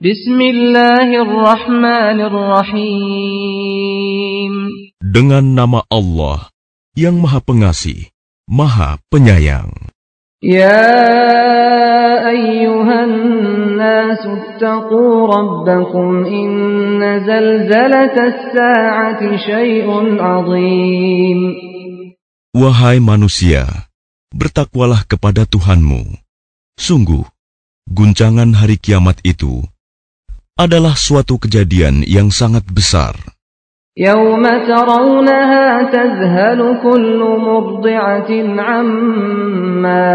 Bismillahirrahmanirrahim. Dengan nama Allah yang Maha Pengasih, Maha Penyayang. Ya ayyuhan nasu attaqu rabbakum inna zalzalatas sa'ati syai'un azim. Wahai manusia, bertakwalah kepada Tuhanmu. Sungguh, guncangan hari kiamat itu adalah suatu kejadian yang sangat besar. يوم ترونها تذهل كل مرضعة عما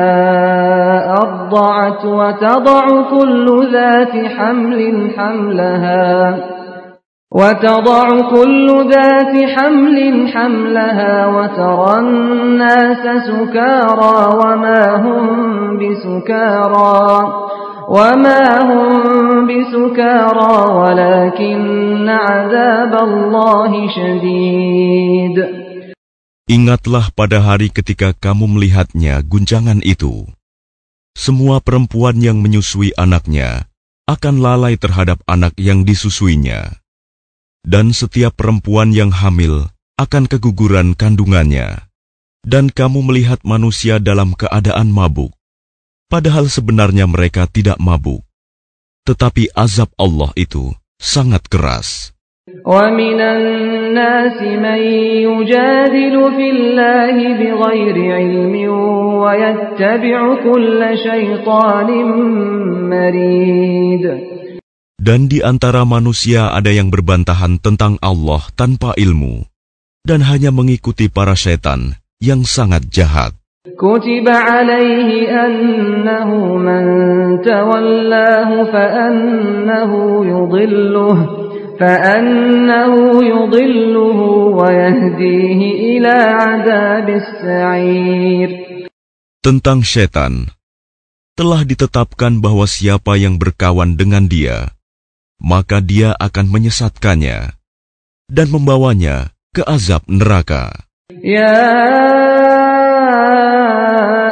أرضعت وتضع كل ذات حمل حملها وتضع كل ذات حمل حملها وترى الناس سكارى وما هم بسكارى وما هم بسكارى ولكن عذاب الله شديد Ingatlah pada hari ketika kamu melihatnya guncangan itu. Semua perempuan yang menyusui anaknya akan lalai terhadap anak yang disusuinya. Dan setiap perempuan yang hamil akan keguguran kandungannya. Dan kamu melihat manusia dalam keadaan mabuk padahal sebenarnya mereka tidak mabuk. Tetapi azab Allah itu sangat keras. ومن الناس من يجادل في الله بغير علم ويتبع كل شيطان مريد Dan di antara manusia ada yang berbantahan tentang Allah tanpa ilmu dan hanya mengikuti para setan yang sangat jahat. كتب عليه أنه من تولاه فأنه يضله فأنه يضله ويهديه إلى عذاب السعير Tentang setan, telah ditetapkan bahwa siapa yang berkawan dengan dia, maka dia akan menyesatkannya dan membawanya ke azab neraka. Ya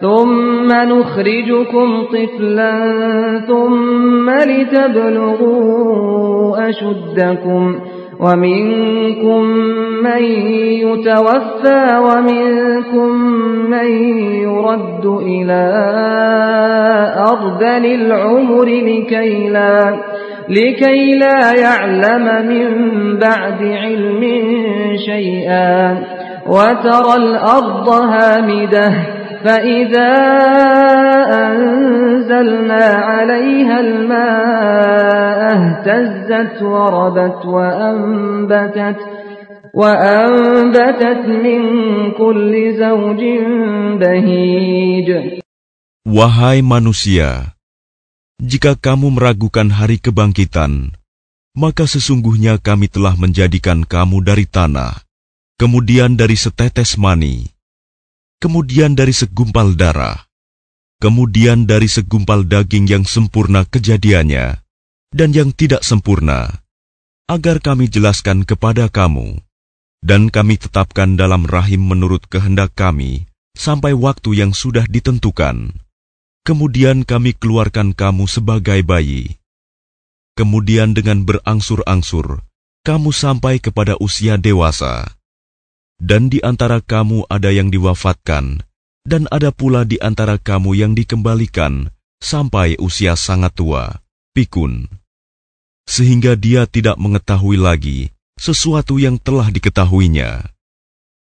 ثم نخرجكم طفلا ثم لتبلغوا أشدكم ومنكم من يتوفى ومنكم من يرد إلى أرذل العمر لكي لا, لكي لا يعلم من بعد علم شيئا وترى الأرض هامدة فإذا أنزلنا عليها الماء اهتزت وربت وأنبتت وأنبتت من كل زوج بهيج Wahai manusia, jika kamu meragukan hari kebangkitan, maka sesungguhnya kami telah menjadikan kamu dari tanah, kemudian dari setetes mani, kemudian dari segumpal darah, kemudian dari segumpal daging yang sempurna kejadiannya dan yang tidak sempurna, agar kami jelaskan kepada kamu, dan kami tetapkan dalam rahim menurut kehendak kami sampai waktu yang sudah ditentukan. Kemudian kami keluarkan kamu sebagai bayi. Kemudian dengan berangsur-angsur, kamu sampai kepada usia dewasa. Dan di antara kamu ada yang diwafatkan, dan ada pula di antara kamu yang dikembalikan sampai usia sangat tua, pikun. Sehingga dia tidak mengetahui lagi sesuatu yang telah diketahuinya.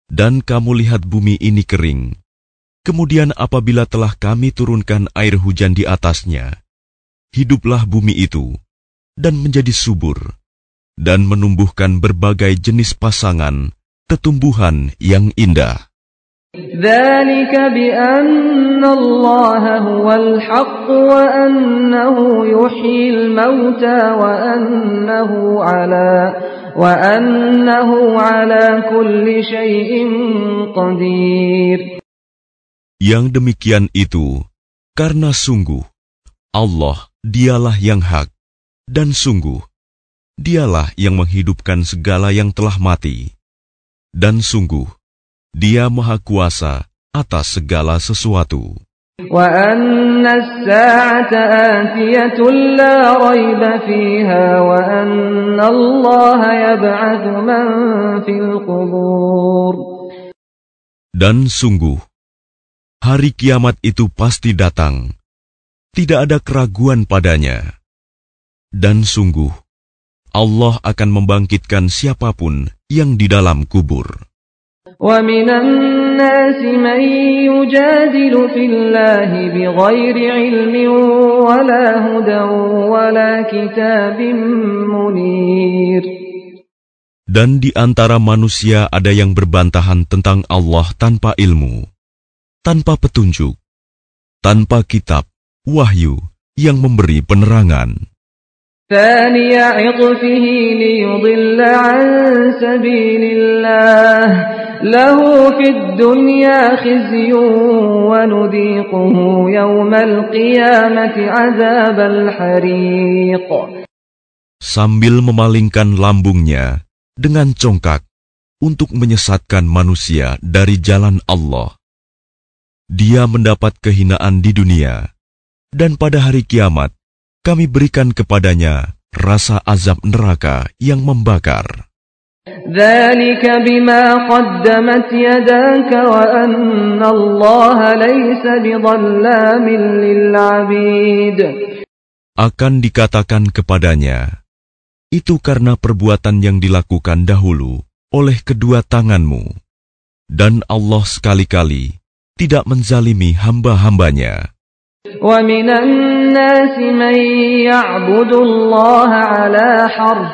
Dan kamu lihat bumi ini kering. Kemudian apabila telah kami turunkan air hujan di atasnya, hiduplah bumi itu, dan menjadi subur, dan menumbuhkan berbagai jenis pasangan, tetumbuhan yang indah. ذلك بأن الله هو الحق وأنه يحيي الموتى وأنه على وأنه على كل شيء قدير Yang demikian itu karena sungguh Allah dialah yang hak dan sungguh dialah yang menghidupkan segala yang telah mati dan sungguh dia maha kuasa atas segala sesuatu. وأن الساعة آتية لا ريب فيها وأن الله يبعث من في القبور Dan sungguh, hari kiamat itu pasti datang. Tidak ada keraguan padanya. Dan sungguh, Allah akan membangkitkan siapapun yang di dalam kubur. ومن الناس من يجادل في الله بغير علم ولا هدى ولا كتاب منير Dan di antara manusia ada yang berbantahan tentang Allah tanpa ilmu, tanpa petunjuk, tanpa kitab, wahyu yang memberi penerangan. ثاني عطفه ليضل عن سبيل الله له في الدنيا خزي ونذيقه يوم القيامة عذاب الحريق Sambil memalingkan lambungnya dengan congkak untuk menyesatkan manusia dari jalan Allah. Dia mendapat kehinaan di dunia, dan pada hari kiamat kami berikan kepadanya rasa azab neraka yang membakar. ذلك بما قدمت يداك وأن الله ليس بظلام للعبيد Akan dikatakan kepadanya, itu karena perbuatan yang dilakukan dahulu oleh kedua tanganmu, dan Allah sekali-kali tidak menzalimi hamba-hambanya. ومن الناس من يعبد الله على حرف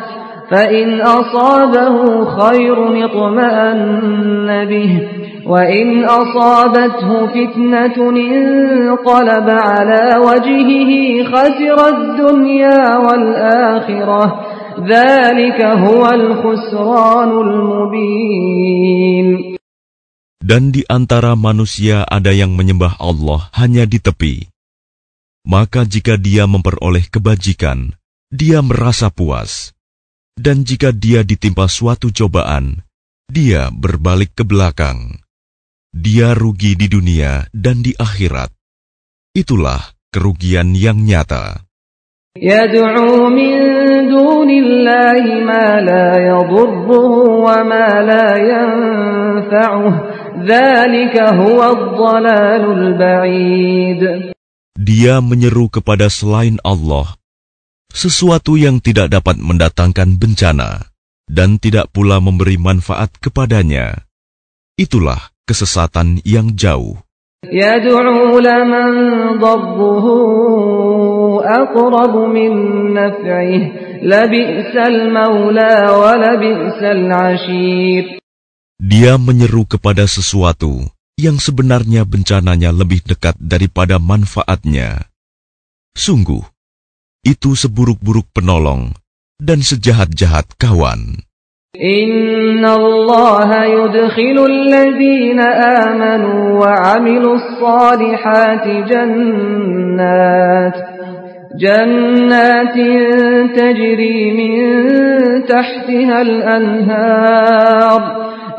فإن أصابه خير اطمأن به وإن أصابته فتنة انقلب على وجهه خسر الدنيا والآخرة ذلك هو الخسران المبين Dan di antara manusia ada yang menyembah Allah hanya di tepi. Maka jika dia memperoleh kebajikan, dia merasa puas. Dan jika dia ditimpa suatu cobaan, dia berbalik ke belakang. Dia rugi di dunia dan di akhirat. Itulah kerugian yang nyata. يدعو من دون الله ما لا يضره وما لا ينفعه ذلك هو الضلال البعيد dia menyeru kepada selain Allah, sesuatu yang tidak dapat mendatangkan bencana dan tidak pula memberi manfaat kepadanya. Itulah kesesatan yang jauh. Dia menyeru kepada sesuatu yang sebenarnya bencananya lebih dekat daripada manfaatnya. Sungguh, itu seburuk-buruk penolong dan sejahat-jahat kawan. Inna Allah amanu wa جنات تجري من تحتها الأنهار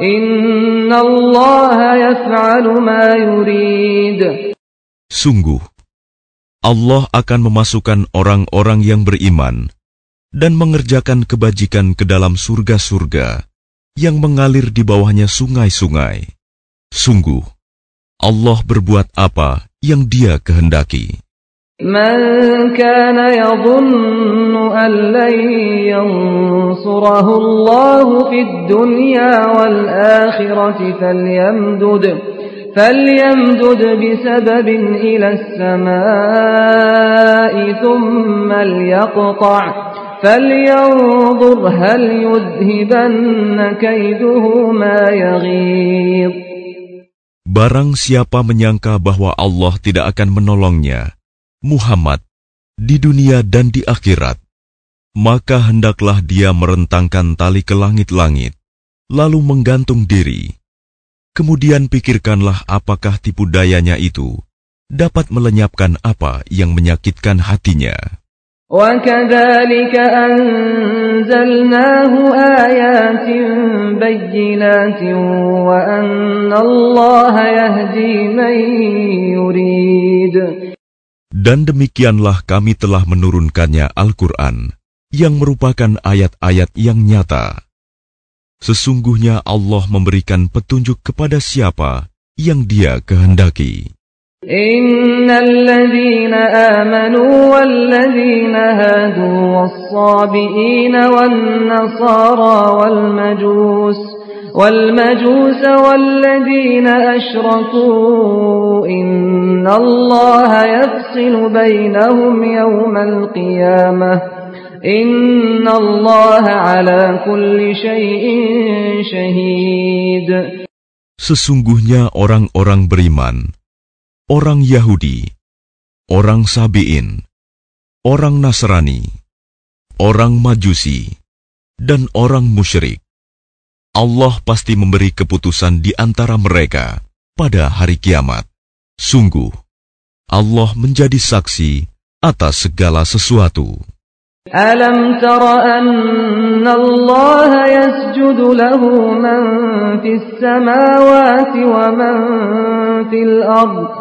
إن الله يفعل ما يريد Sungguh, Allah akan memasukkan orang-orang yang beriman dan mengerjakan kebajikan ke dalam surga-surga yang mengalir di bawahnya sungai-sungai. Sungguh, Allah berbuat apa yang Dia kehendaki. من كان يظن أن لن ينصره الله في الدنيا والآخرة فليمدد فليمدد بسبب إلى السماء ثم ليقطع فلينظر هل يذهبن كيده ما يغيظ Barang siapa menyangka bahwa Allah tidak akan menolongnya, Muhammad, di dunia dan di akhirat, maka hendaklah dia merentangkan tali ke langit-langit, lalu menggantung diri. Kemudian pikirkanlah apakah tipu dayanya itu dapat melenyapkan apa yang menyakitkan hatinya. وكذلك أنزلناه آيات بينات وأن الله يهدي من يريد Dan demikianlah kami telah menurunkannya Al-Quran yang merupakan ayat-ayat yang nyata. Sesungguhnya Allah memberikan petunjuk kepada siapa yang dia kehendaki. إن الذين آمنوا والذين هادوا والصابئين والنصارى والمجوس والمجوس والذين أشركوا إن الله يفصل بينهم يوم القيامة إن الله على كل شيء شهيد Sesungguhnya orang-orang beriman orang Yahudi, orang Sabiin, orang Nasrani, orang Majusi, dan orang musyrik. Allah pasti memberi keputusan di antara mereka pada hari kiamat. Sungguh, Allah menjadi saksi atas segala sesuatu. Alam tara anna Allah yasjudu lahu man fis samawati wa man fil ardh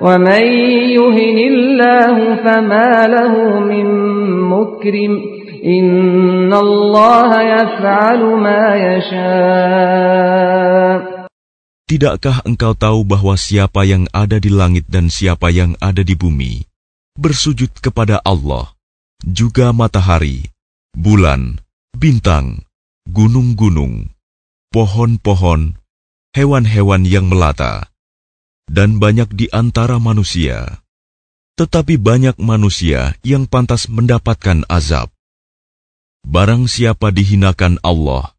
ومن يهن الله فما له من مكرم إن الله يفعل ما يشاء Tidakkah engkau tahu bahwa siapa yang ada di langit dan siapa yang ada di bumi bersujud kepada Allah, juga matahari, bulan, bintang, gunung-gunung, pohon-pohon, hewan-hewan yang melata, dan banyak di antara manusia. Tetapi banyak manusia yang pantas mendapatkan azab. Barang siapa dihinakan Allah,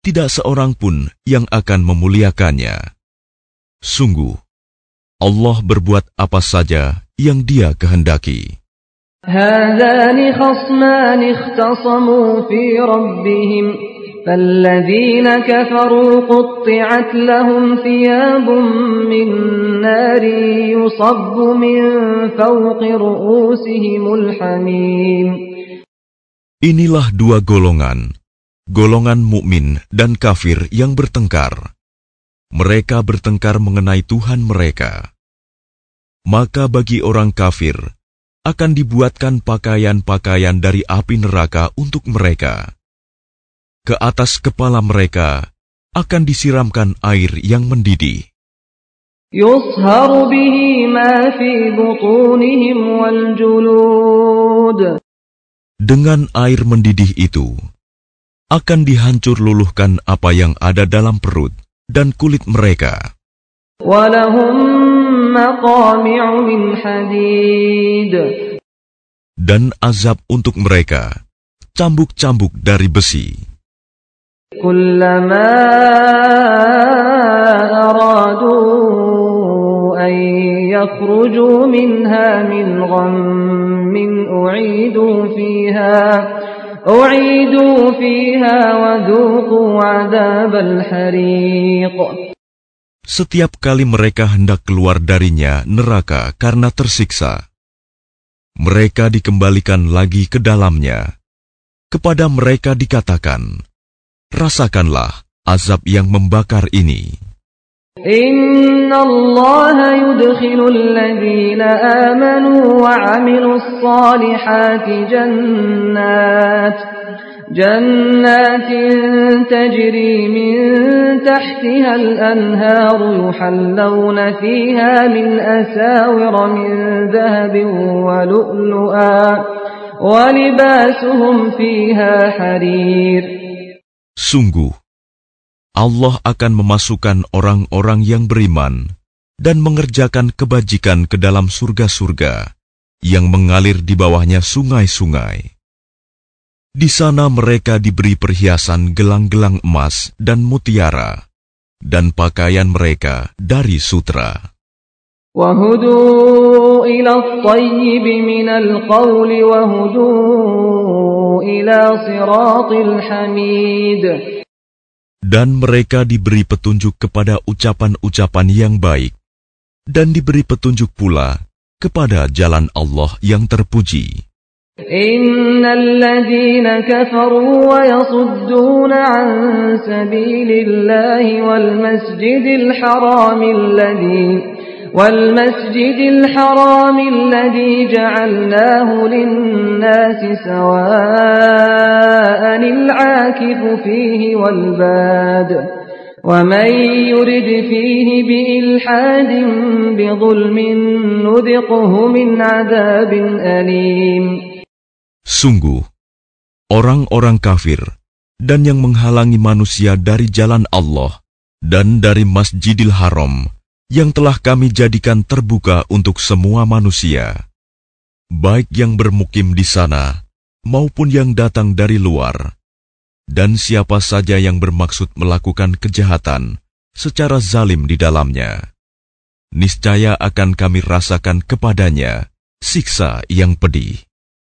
tidak seorang pun yang akan memuliakannya. Sungguh, Allah berbuat apa saja yang dia kehendaki. هذان خصمان اختصموا في ربهم فالذين كفروا قطعت لهم ثياب من نار يصب من فوق رؤوسهم الحميم Inilah dua golongan, golongan mukmin dan kafir yang bertengkar. Mereka bertengkar mengenai Tuhan mereka. Maka bagi orang kafir akan dibuatkan pakaian-pakaian dari api neraka untuk mereka ke atas kepala mereka akan disiramkan air yang mendidih. Dengan air mendidih itu, akan dihancur luluhkan apa yang ada dalam perut dan kulit mereka. Dan azab untuk mereka, cambuk-cambuk dari besi. كلما أرادوا أن يخرجوا منها من غم أعيدوا فيها أعيدوا فيها وذوقوا عذاب الحريق Setiap kali mereka hendak keluar darinya neraka karena tersiksa, mereka dikembalikan lagi ke dalamnya. Kepada mereka dikatakan, rasakanlah azab yang membakar ini. Inna Allah yudkhilu amanu wa amilu salihati jannat جنات تجري من تحتها الأنهار يحلون فيها من أساور من ذهب ولؤلؤا ولباسهم فيها حرير Sungguh, Allah akan memasukkan orang-orang yang beriman dan mengerjakan kebajikan ke dalam surga-surga yang mengalir di bawahnya sungai-sungai. Di sana mereka diberi perhiasan gelang-gelang emas dan mutiara, dan pakaian mereka dari sutra. وهدوا إلى الطيب من القول وهدوا إلى صراط الحميد Dan mereka diberi petunjuk kepada ucapan-ucapan yang baik, dan diberi petunjuk pula kepada jalan Allah yang terpuji. إن الذين كفروا ويصدون عن سبيل الله والمسجد الحرام الذي والمسجد الحرام الذي جعلناه للناس سواء العاكف فيه والباد ومن يرد فيه بإلحاد بظلم نذقه من عذاب أليم Sungguh, orang-orang kafir dan yang menghalangi manusia dari jalan Allah dan dari Masjidil Haram yang telah kami jadikan terbuka untuk semua manusia, baik yang bermukim di sana maupun yang datang dari luar, dan siapa saja yang bermaksud melakukan kejahatan secara zalim di dalamnya. Niscaya akan kami rasakan kepadanya siksa yang pedih.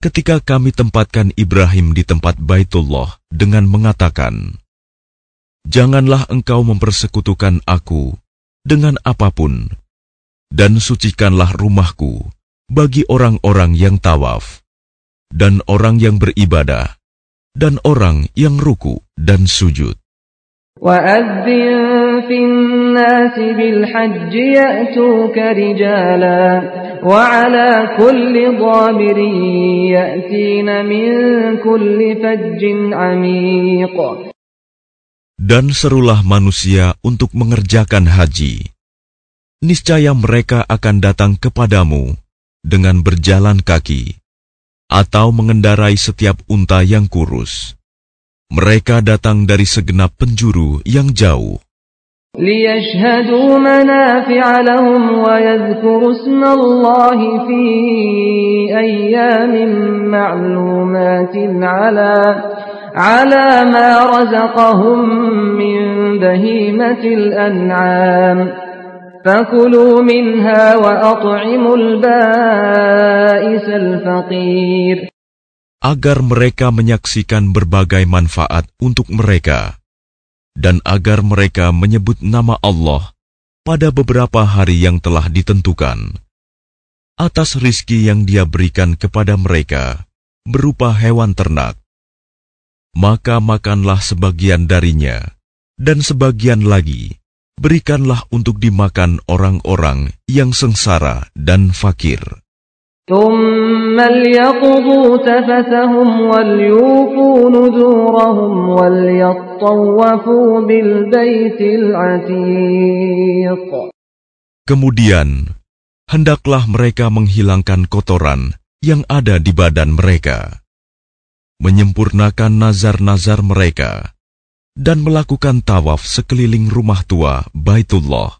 ketika kami tempatkan Ibrahim di tempat Baitullah dengan mengatakan, Janganlah engkau mempersekutukan aku dengan apapun, dan sucikanlah rumahku bagi orang-orang yang tawaf, dan orang yang beribadah, dan orang yang ruku dan sujud. وأذن في الناس بالحج يأتوك رجالا وعلى كل ضامر يأتين من كل فج عميق Dan serulah manusia untuk mengerjakan haji. Niscaya mereka akan datang kepadamu dengan berjalan kaki atau mengendarai setiap unta yang kurus. Mereka datang dari segenap penjuru yang jauh. ليشهدوا منافع لهم ويذكروا اسم الله في أيام معلومات على على ما رزقهم من بهيمة الأنعام. فكلوا منها وأطعموا البائس الفقير. Agar mereka menyaksikan berbagai manfaat untuk mereka, dan agar mereka menyebut nama Allah pada beberapa hari yang telah ditentukan, atas rizki yang Dia berikan kepada mereka berupa hewan ternak. Maka makanlah sebagian darinya, dan sebagian lagi berikanlah untuk dimakan orang-orang yang sengsara dan fakir. ثم ليقضوا تفثهم وليوفوا نذورهم وليطوفوا بالبيت العتيق Kemudian, hendaklah mereka menghilangkan kotoran yang ada di badan mereka, menyempurnakan nazar-nazar mereka, dan melakukan tawaf sekeliling rumah tua Baitullah.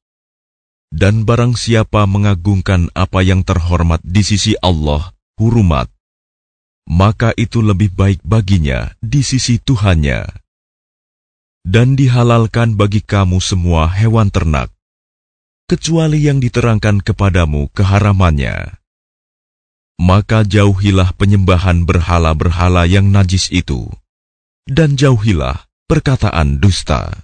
Dan barang siapa mengagungkan apa yang terhormat di sisi Allah, hurumat, maka itu lebih baik baginya di sisi Tuhannya. Dan dihalalkan bagi kamu semua hewan ternak, kecuali yang diterangkan kepadamu keharamannya. Maka jauhilah penyembahan berhala-berhala yang najis itu, dan jauhilah perkataan dusta.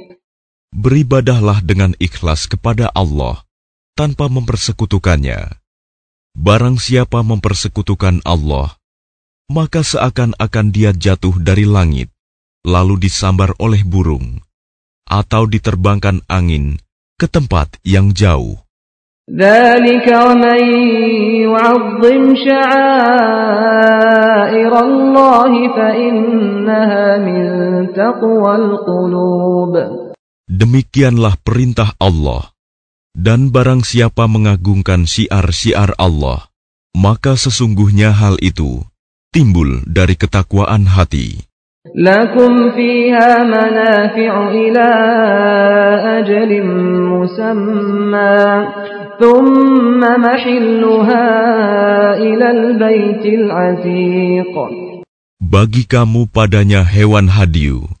beribadahlah dengan ikhlas kepada Allah tanpa mempersekutukannya. Barang siapa mempersekutukan Allah, maka seakan-akan dia jatuh dari langit, lalu disambar oleh burung, atau diterbangkan angin ke tempat yang jauh. Allah Demikianlah perintah Allah. Dan barang siapa mengagungkan siar-siar Allah, maka sesungguhnya hal itu timbul dari ketakwaan hati. Lakum fiha manafi'u ila ajalin musamma thumma mahilluha Bagi kamu padanya hewan hadiu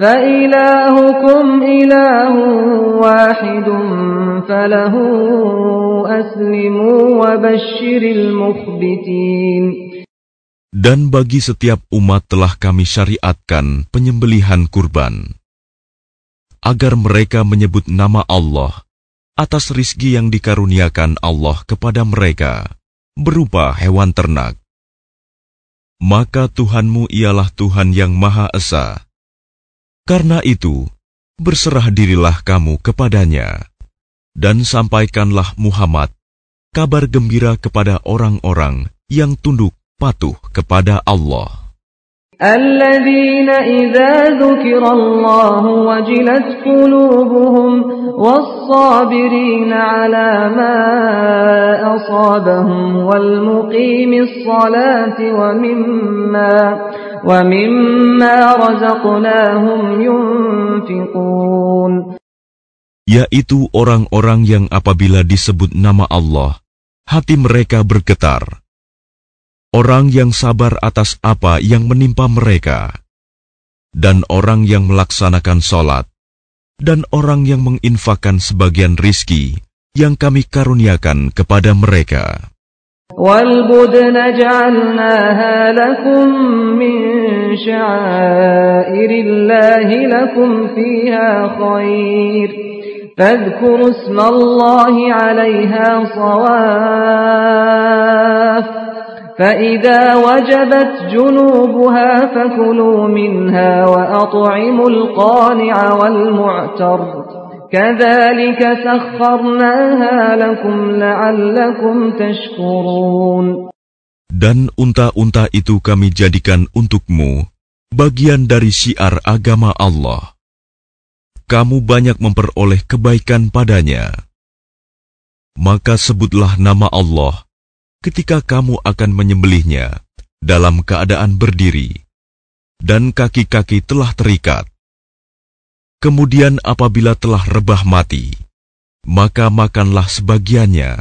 فإلهكم إله واحد فله أسلموا وبشر المخبتين Dan bagi setiap umat telah kami syariatkan penyembelihan kurban, agar mereka menyebut nama Allah atas rizki yang dikaruniakan Allah kepada mereka, berupa hewan ternak. Maka Tuhanmu ialah Tuhan yang Maha Esa. karena itu, berserah dirilah kamu kepadanya, dan sampaikanlah Muhammad kabar gembira kepada orang-orang yang tunduk patuh kepada Allah. الذين إذا ذكر الله وجلت قلوبهم والصابرين على ما أصابهم والمقيم الصلاة ومما ومما رزقناهم ينفقون Yaitu orang-orang yang apabila disebut nama Allah, hati mereka bergetar. Orang yang sabar atas apa yang menimpa mereka, dan orang yang melaksanakan sholat, dan orang yang menginfakkan sebagian rizki yang kami karuniakan kepada mereka. والبدن جعلناها لكم من شعائر الله لكم فيها خير فاذكروا اسم الله عليها صواف فإذا وجبت جنوبها فكلوا منها وأطعموا القانع والمعتر كذلك سخرناها لكم لعلكم تشكرون Dan unta-unta itu kami jadikan untukmu bagian dari syiar agama Allah. Kamu banyak memperoleh kebaikan padanya. Maka sebutlah nama Allah ketika kamu akan menyembelihnya dalam keadaan berdiri, dan kaki-kaki telah terikat. Kemudian apabila telah rebah mati, maka makanlah sebagiannya,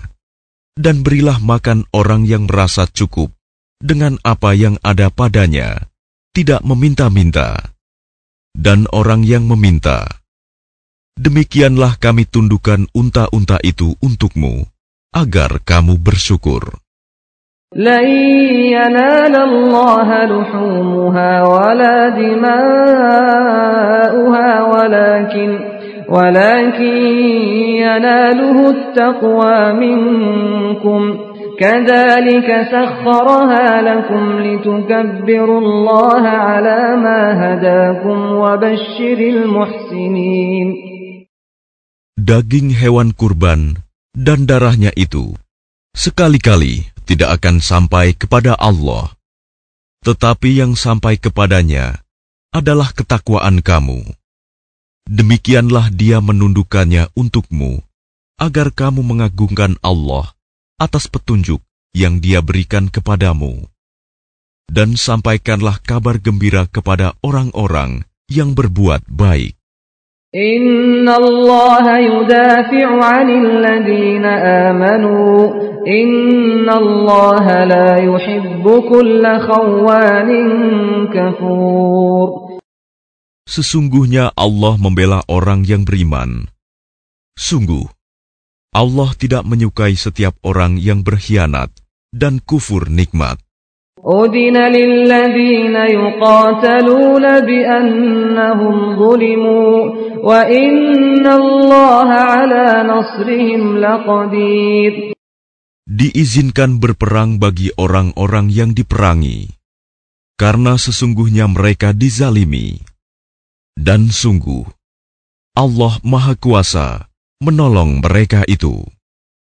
dan berilah makan orang yang merasa cukup dengan apa yang ada padanya, tidak meminta-minta, dan orang yang meminta. Demikianlah kami tundukkan unta-unta itu untukmu, agar kamu bersyukur. لن ينال الله لحومها ولا دماؤها ولكن ولكن يناله التقوى منكم كذلك سخرها لكم لتكبروا الله على ما هداكم وبشر المحسنين Daging hewan kurban dan darahnya itu sekali-kali tidak akan sampai kepada Allah, tetapi yang sampai kepadanya adalah ketakwaan kamu. Demikianlah Dia menundukkannya untukmu, agar kamu mengagungkan Allah atas petunjuk yang Dia berikan kepadamu. Dan sampaikanlah kabar gembira kepada orang-orang yang berbuat baik. Inna Allah yudafi'u 'anil amanu. Inna Allah la yuhibbu kulla khawanin kafur. Sesungguhnya Allah membela orang yang beriman. Sungguh, Allah tidak menyukai setiap orang yang berkhianat dan kufur nikmat. أذن للذين يقاتلون بأنهم ظلموا وإن الله على نصرهم لقدير Diizinkan berperang bagi orang-orang yang diperangi, karena sesungguhnya mereka dizalimi. Dan sungguh, Allah Maha Kuasa menolong mereka itu.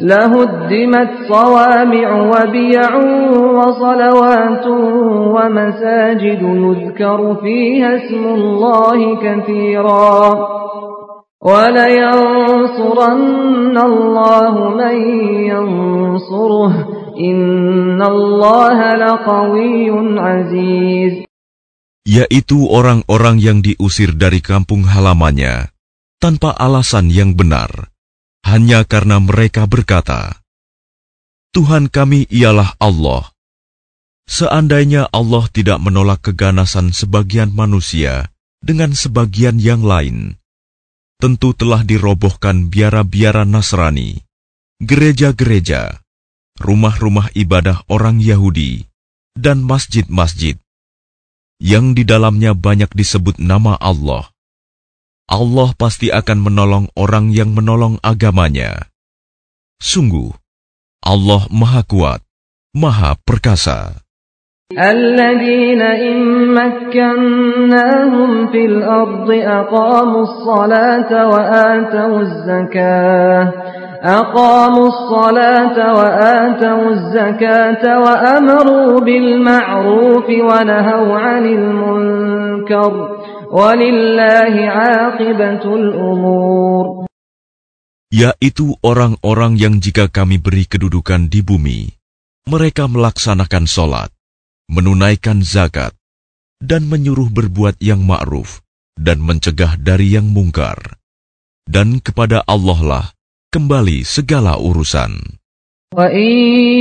لهدمت صوامع وبيع وصلوات ومساجد يذكر فيها اسم الله كثيرا ولينصرن الله من ينصره إن الله لقوي عزيز Yaitu orang-orang yang diusir dari kampung halamannya tanpa alasan yang benar, hanya karena mereka berkata, Tuhan kami ialah Allah. Seandainya Allah tidak menolak keganasan sebagian manusia dengan sebagian yang lain, tentu telah dirobohkan biara-biara Nasrani, gereja-gereja, rumah-rumah ibadah orang Yahudi, dan masjid-masjid yang di dalamnya banyak disebut nama Allah. Allah pasti akan menolong orang yang menolong agamanya. Sungguh, Allah Maha Kuat, Maha Perkasa. الذين إن مكناهم في الأرض أقاموا الصلاة وآتوا الزكاة أقاموا الصلاة وآتوا الزكاة وأمروا بالمعروف ونهوا عن المنكر ولله عاقبة الأمور yaitu orang-orang yang jika kami beri kedudukan di bumi, mereka melaksanakan sholat, menunaikan zakat, dan menyuruh berbuat yang ma'ruf dan mencegah dari yang mungkar. Dan kepada Allah lah kembali segala urusan. وإن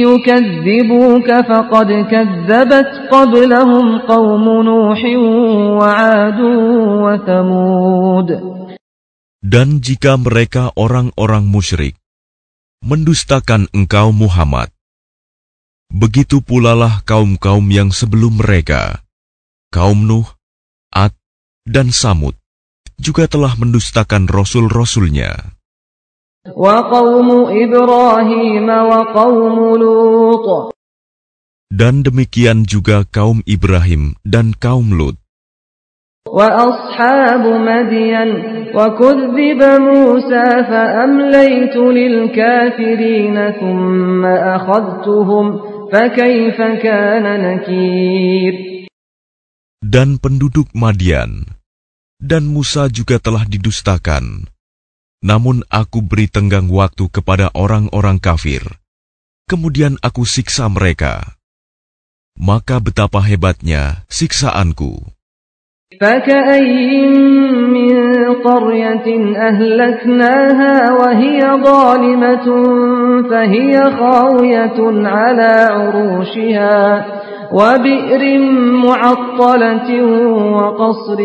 يكذبوك فقد كذبت قبلهم قوم نوح وعاد وثمود Dan jika mereka orang-orang musyrik mendustakan engkau Muhammad, begitu pula lah kaum-kaum yang sebelum mereka, kaum Nuh, Ad, dan Samud, juga telah mendustakan rasul-rasulnya. Dan demikian juga kaum Ibrahim dan kaum Lut. Dan penduduk Madian dan Musa juga telah didustakan. Namun aku beri tenggang waktu kepada orang-orang kafir. Kemudian aku siksa mereka. Maka betapa hebatnya siksaanku. فكأي من قرية أهلكناها وهي ظالمة فهي خاوية على عروشها وبئر معطلة وقصر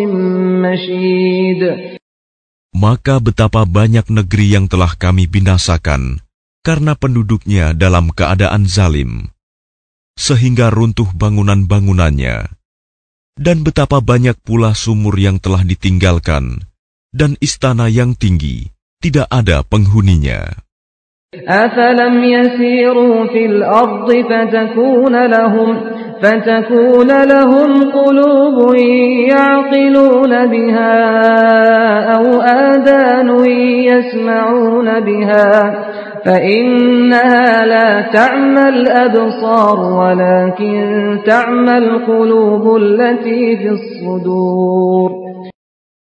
مشيد Maka betapa banyak negeri yang telah kami binasakan karena penduduknya dalam keadaan zalim, sehingga runtuh bangunan-bangunannya dan betapa banyak pula sumur yang telah ditinggalkan, dan istana yang tinggi, tidak ada penghuninya. أفلم يسيروا في الأرض فتكون لهم فتكون لهم قلوب يعقلون بها أو آذان يسمعون بها فإنها لا تعمى الأبصار ولكن تعمى القلوب التي في الصدور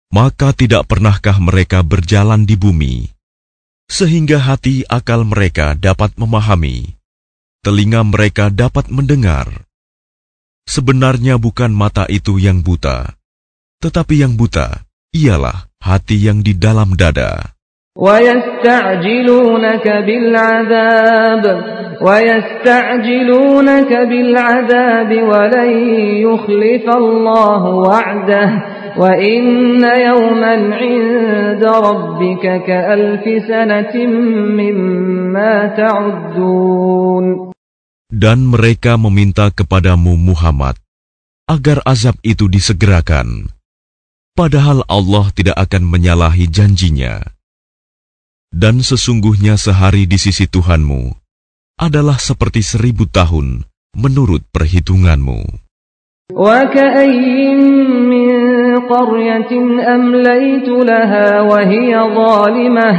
Maka tidak pernahkah mereka berjalan di bumi, sehingga hati akal mereka dapat memahami, telinga mereka dapat mendengar. Sebenarnya bukan mata itu yang buta, tetapi yang buta ialah hati yang di dalam dada. ويستعجلونك بالعذاب ويستعجلونك بالعذاب ولن يخلف الله وعده وإن يوما عند ربك كألف سنة مما تعدون Dan mereka meminta kepadamu Muhammad agar azab itu disegerakan. Padahal Allah tidak akan menyalahi janjinya. Dan sesungguhnya sehari di sisi Tuhanmu adalah seperti seribu tahun menurut perhitunganmu. وكأين من قرية أمليت لها وهي ظالمة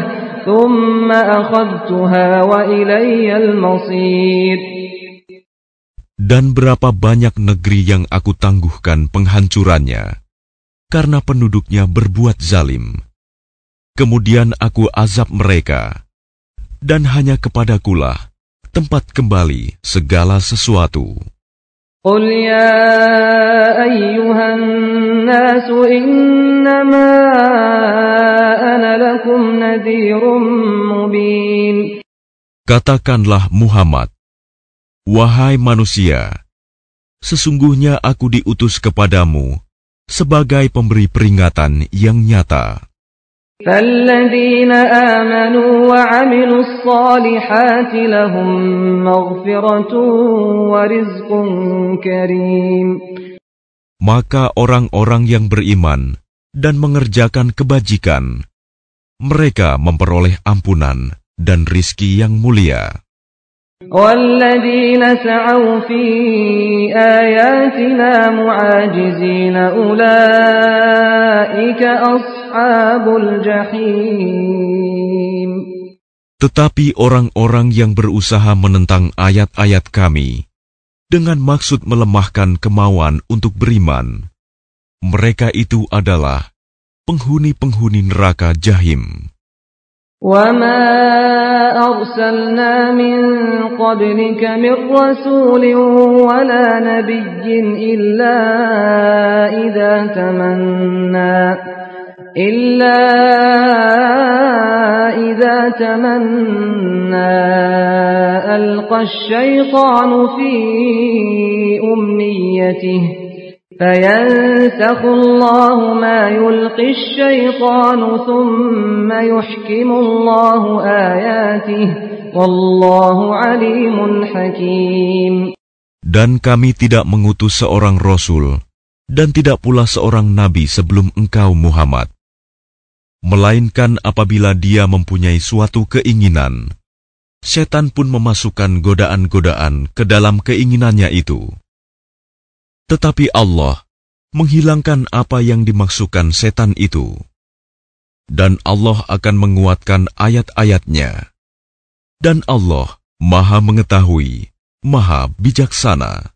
ثم أخذتها وإلي المصير Dan berapa banyak negeri yang aku tangguhkan penghancurannya, karena penduduknya berbuat zalim. Kemudian aku azab mereka, dan hanya kepadakulah tempat kembali segala sesuatu. قل يا أيها الناس إنما أنا لكم نذير مبين Katakanlah Muhammad, Wahai manusia, sesungguhnya aku diutus kepadamu sebagai pemberi peringatan yang nyata. فالذين آمنوا وعملوا الصالحات لهم مغفرة ورزق كريم Maka orang-orang yang beriman dan mengerjakan kebajikan, mereka memperoleh ampunan dan rizki yang mulia. والذين سعوا في آياتنا معاجزين أولئك أصحاب الجحيم Tetapi orang-orang yang berusaha menentang ayat-ayat kami dengan maksud melemahkan kemauan untuk beriman, mereka itu adalah penghuni-penghuni neraka jahim. وما أرسلنا من قبلك من رسول ولا نبي إلا إذا تمنى إلا إذا تمنى ألقى الشيطان في أمنيته فينسخ الله ما يلقي الشيطان ثم يحكم الله آياته والله عليم حكيم Dan kami tidak mengutus seorang rasul dan tidak pula seorang nabi sebelum engkau Muhammad. Melainkan apabila dia mempunyai suatu keinginan, setan pun memasukkan godaan-godaan ke dalam keinginannya itu. Tetapi Allah menghilangkan apa yang dimaksudkan setan itu. Dan Allah akan menguatkan ayat-ayatnya. Dan Allah maha mengetahui, maha bijaksana.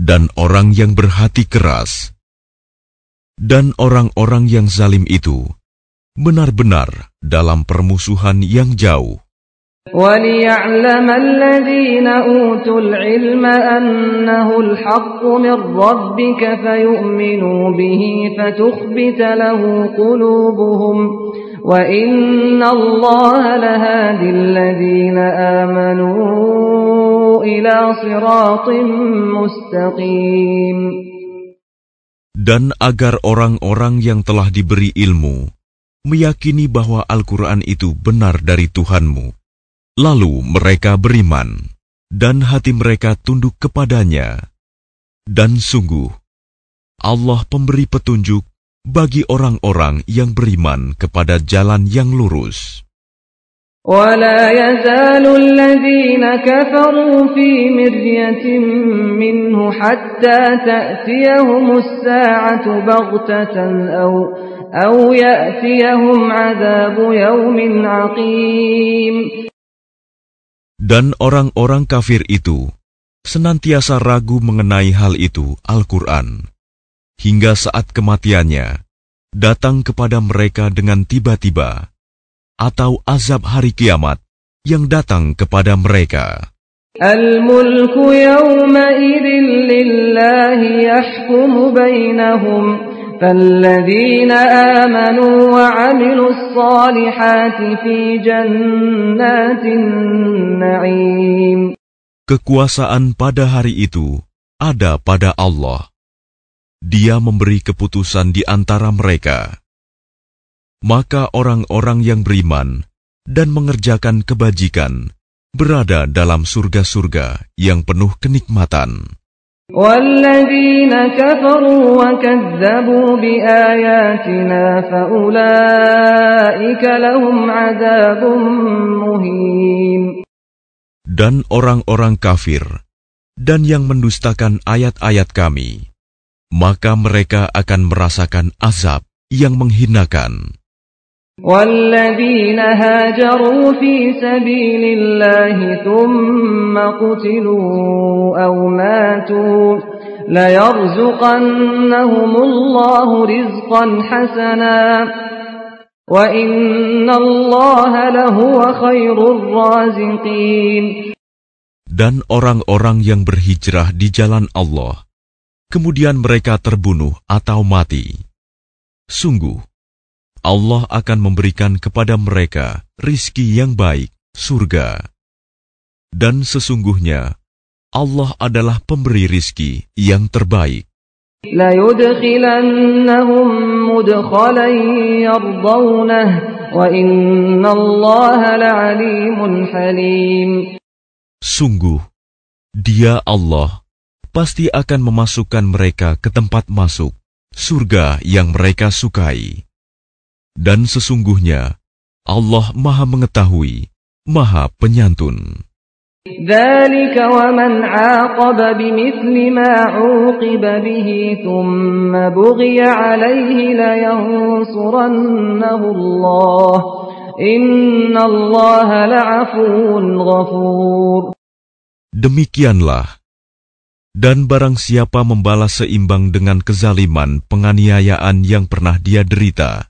dan orang yang berhati keras dan orang-orang yang zalim itu benar-benar dalam permusuhan yang jauh. وليعلم الذين أوتوا العلم أنه الحق من ربك فيؤمنوا به فتخبت له قلوبهم وإن الله لهادي الذين آمنوا إلى صراط مستقيم Dan agar orang-orang yang telah diberi ilmu meyakini bahwa Al-Quran itu benar dari Tuhanmu Lalu mereka beriman, dan hati mereka tunduk kepadanya. Dan sungguh, Allah pemberi petunjuk bagi orang-orang yang beriman kepada jalan yang lurus. ولا يزال الذين كفروا في مرية منه حتى تأتيهم الساعة بغتة أو أو يأتيهم عذاب يوم عقيم Dan orang-orang kafir itu senantiasa ragu mengenai hal itu Al-Quran, hingga saat kematiannya datang kepada mereka dengan tiba-tiba, atau azab hari kiamat yang datang kepada mereka. Al-mulku yawma'idin lillahi yahkumu bainahum. فالذين آمنوا وعملوا الصالحات في جنات النعيم Kekuasaan pada hari itu ada pada Allah. Dia memberi keputusan di antara mereka. maka orang-orang yang beriman dan mengerjakan kebajikan berada dalam surga-surga yang penuh kenikmatan. Dan orang-orang kafir dan yang mendustakan ayat-ayat kami, maka mereka akan merasakan azab yang menghinakan. والذين هاجروا في سبيل الله ثم قتلوا أو ماتوا ليرزقنهم الله رزقا حسنا وإن الله لهو خير الرازقين Dan orang-orang yang berhijrah di jalan Allah, kemudian mereka terbunuh atau mati. Sungguh, Allah akan memberikan kepada mereka rizki yang baik, surga. Dan sesungguhnya, Allah adalah pemberi rizki yang terbaik. Sungguh, dia Allah pasti akan memasukkan mereka ke tempat masuk, surga yang mereka sukai. Dan sesungguhnya Allah Maha Mengetahui, Maha Penyantun. ذلك ومن عاقب بمثل ما عوقب به ثم بغي عليه لينصرنه الله إن الله لعفو غفور Demikianlah dan barang siapa membalas seimbang dengan kezaliman penganiayaan yang pernah dia derita,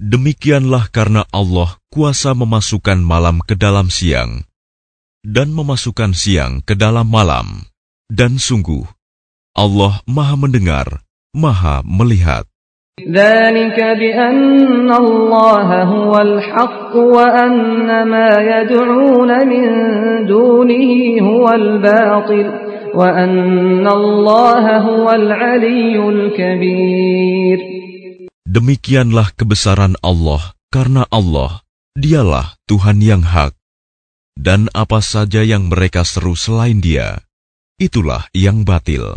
Demikianlah karena Allah kuasa memasukkan malam ke dalam siang dan memasukkan siang ke dalam malam. Dan sungguh, Allah maha mendengar, maha melihat. ذلك بأن الله هو الحق وأن ما يدعون من دونه هو الباطل وأن الله هو العلي الكبير Demikianlah kebesaran Allah Karena Allah, dialah Tuhan yang hak. Dan apa saja yang mereka seru selain dia, itulah yang batil.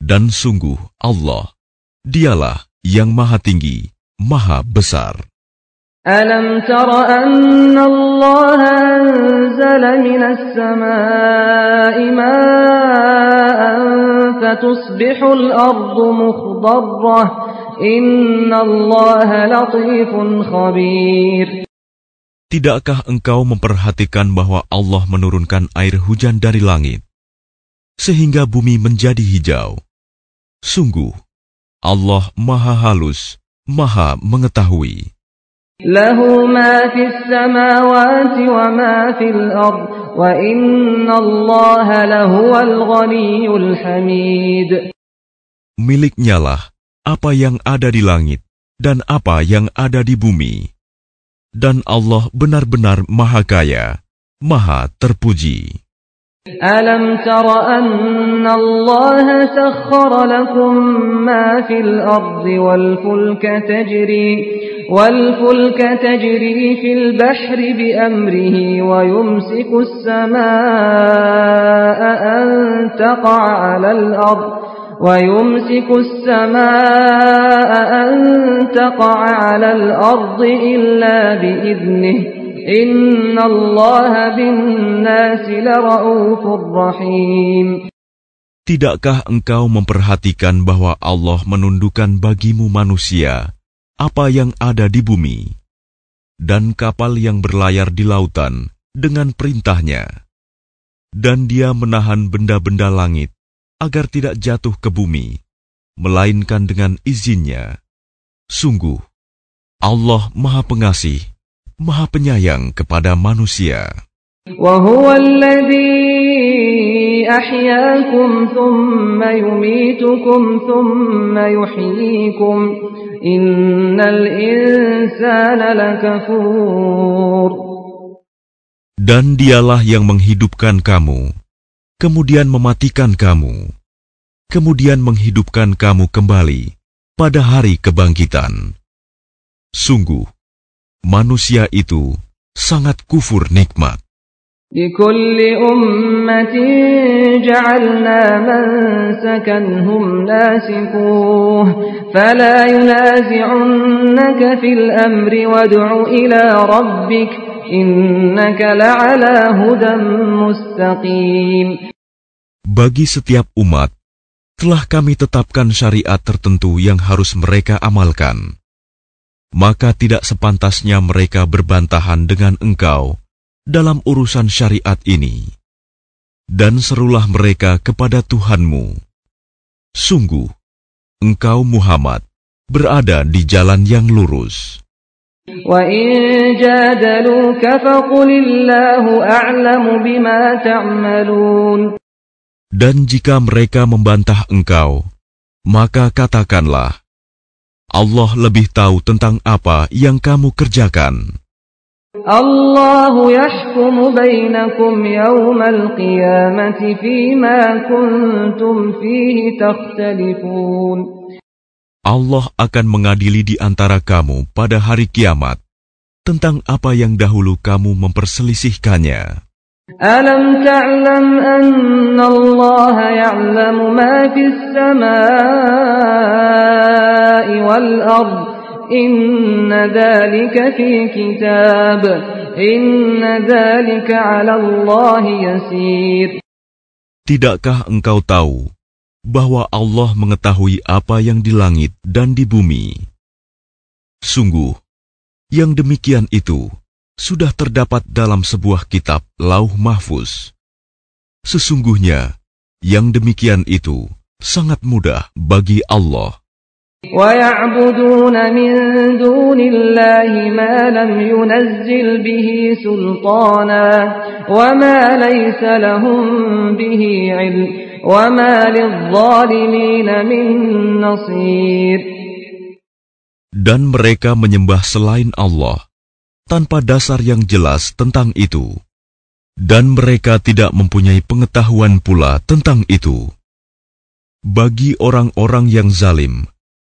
Dan sungguh Allah, dialah yang maha tinggi, maha besar. ألم تر أن الله أنزل من السماء ماء فتصبح الأرض مخضرة Tidakkah engkau memperhatikan bahwa Allah menurunkan air hujan dari langit, sehingga bumi menjadi hijau? Sungguh, Allah maha halus, maha mengetahui. Miliknya lah. Miliknyalah apa yang ada di langit dan apa yang ada di bumi. Dan Allah benar-benar maha kaya, maha terpuji. ألم تر أن الله سخر لكم ما في الأرض والفلك تجري والفلك تجري في البحر بأمره ويمسك السماء أن تقع على الأرض ويمسك السماء أن تقع على الأرض إلا بإذنه إن الله بالناس لرؤوف رحيم Tidakkah engkau memperhatikan bahwa Allah menundukkan bagimu manusia apa yang ada di bumi dan kapal yang berlayar di lautan dengan perintahnya dan dia menahan benda-benda langit agar tidak jatuh ke bumi, melainkan dengan izinnya. Sungguh, Allah Maha Pengasih, Maha Penyayang kepada manusia. Dan dialah yang menghidupkan kamu kemudian mematikan kamu, kemudian menghidupkan kamu kembali pada hari kebangkitan. Sungguh, manusia itu sangat kufur nikmat. لكل أمة جعلنا منسكا هم ناسكوه فلا ينازعنك في الأمر وادع إلى ربك innaka la'ala hudan mustaqim Bagi setiap umat telah kami tetapkan syariat tertentu yang harus mereka amalkan maka tidak sepantasnya mereka berbantahan dengan engkau dalam urusan syariat ini. Dan serulah mereka kepada Tuhanmu. Sungguh, engkau Muhammad berada di jalan yang lurus. Dan jika mereka membantah engkau, maka katakanlah, Allah lebih tahu tentang apa yang kamu kerjakan. Allahu yahkumu bainakum yawmal qiyamati fima kuntum fihi takhtalifun. Allah akan mengadili di antara kamu pada hari kiamat tentang apa yang dahulu kamu memperselisihkannya. Alam ta'lam anna Allah ya'lamu ma fis samai wal ard. Inna dhalika fi kitab. Inna dhalika 'ala Allah yasir. Tidakkah engkau tahu bahwa Allah mengetahui apa yang di langit dan di bumi? Sungguh, yang demikian itu sudah terdapat dalam sebuah kitab Lauh Mahfuz. Sesungguhnya, yang demikian itu sangat mudah bagi Allah. ويعبدون من دون الله ما لم ينزل به سلطانا وما ليس لهم به علم وما للظالمين من نصير Dan mereka menyembah selain Allah tanpa dasar yang jelas tentang itu. Dan mereka tidak mempunyai pengetahuan pula tentang itu. Bagi orang-orang yang zalim,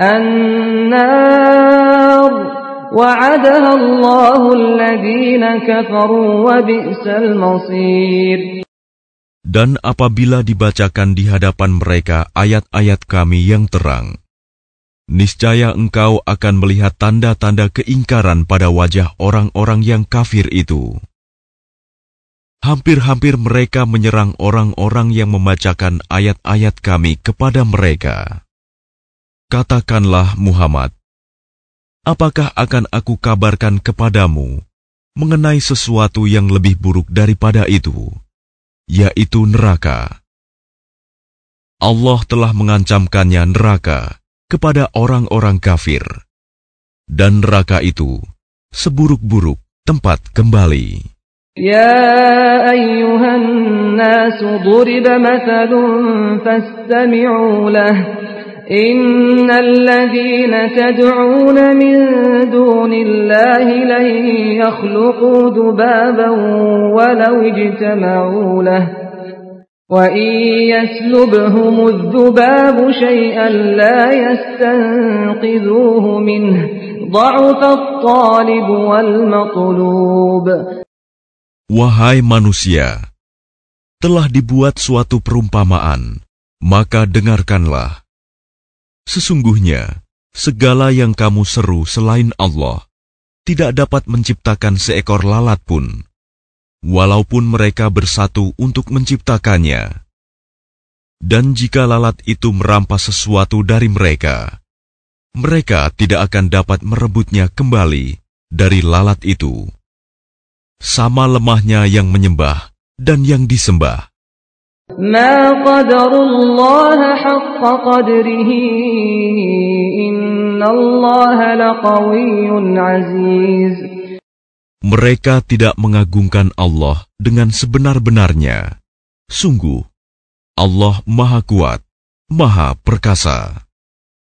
النار وعدها الله الذين كفروا وبئس المصير Dan apabila dibacakan di hadapan mereka ayat-ayat kami yang terang, niscaya engkau akan melihat tanda-tanda keingkaran pada wajah orang-orang yang kafir itu. Hampir-hampir mereka menyerang orang-orang yang membacakan ayat-ayat kami kepada mereka. Katakanlah Muhammad, apakah akan aku kabarkan kepadamu mengenai sesuatu yang lebih buruk daripada itu, yaitu neraka? Allah telah mengancamkannya neraka kepada orang-orang kafir, dan neraka itu seburuk-buruk tempat kembali. يا أيها الناس ضرب مثل فاستمعوا له إن الذين تدعون من دون الله لن يخلقوا ذبابا ولو اجتمعوا له وإن يسلبهم الذباب شيئا لا يستنقذوه منه ضعف الطالب والمطلوب Wahai manusia, telah dibuat suatu perumpamaan, maka dengarkanlah. Sesungguhnya, segala yang kamu seru selain Allah tidak dapat menciptakan seekor lalat pun, walaupun mereka bersatu untuk menciptakannya. Dan jika lalat itu merampas sesuatu dari mereka, mereka tidak akan dapat merebutnya kembali dari lalat itu sama lemahnya yang menyembah dan yang disembah. ما قدر الله حق قدره إن الله لقوي عزيز Mereka tidak mengagungkan Allah dengan sebenar-benarnya. Sungguh, Allah Maha Kuat, Maha Perkasa.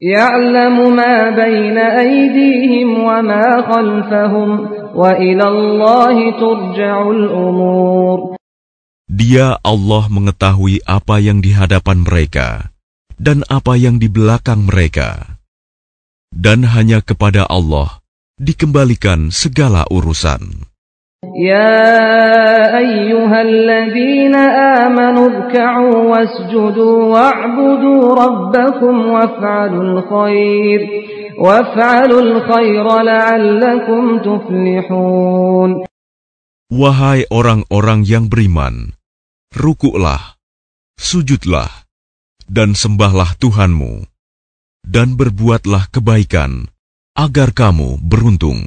يعلم ما بين أيديهم وما خلفهم وإلى الله ترجع الأمور Dia Allah mengetahui apa yang di hadapan mereka dan apa yang di belakang mereka. Dan hanya kepada Allah dikembalikan segala urusan. يا أيها الذين آمنوا اركعوا واسجدوا واعبدوا ربكم وافعلوا الخير وافعلوا الخير لعلكم تفلحون Wahai orang-orang yang beriman, rukuklah, sujudlah, dan sembahlah Tuhanmu, dan berbuatlah kebaikan, agar kamu beruntung.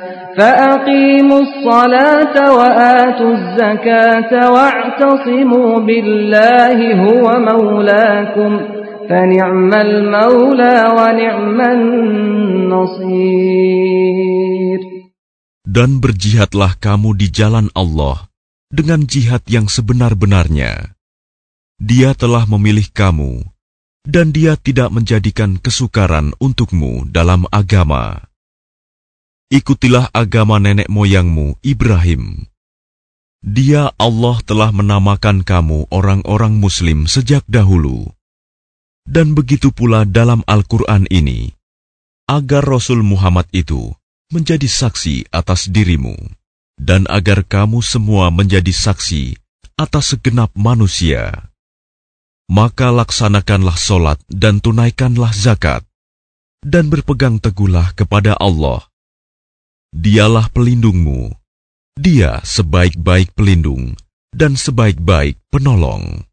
فأقيموا الصلاة وآتوا الزكاة واعتصموا بالله هو مولاكم فنعم المولى ونعم النصير Dan berjihadlah kamu di jalan Allah dengan jihad yang sebenar-benarnya. Dia telah memilih kamu, dan dia tidak menjadikan kesukaran untukmu dalam agama. ikutilah agama nenek moyangmu Ibrahim. Dia Allah telah menamakan kamu orang-orang Muslim sejak dahulu. Dan begitu pula dalam Al-Quran ini, agar Rasul Muhammad itu menjadi saksi atas dirimu, dan agar kamu semua menjadi saksi atas segenap manusia. Maka laksanakanlah solat dan tunaikanlah zakat, dan berpegang teguhlah kepada Allah. Dialah pelindungmu, dia sebaik-baik pelindung dan sebaik-baik penolong.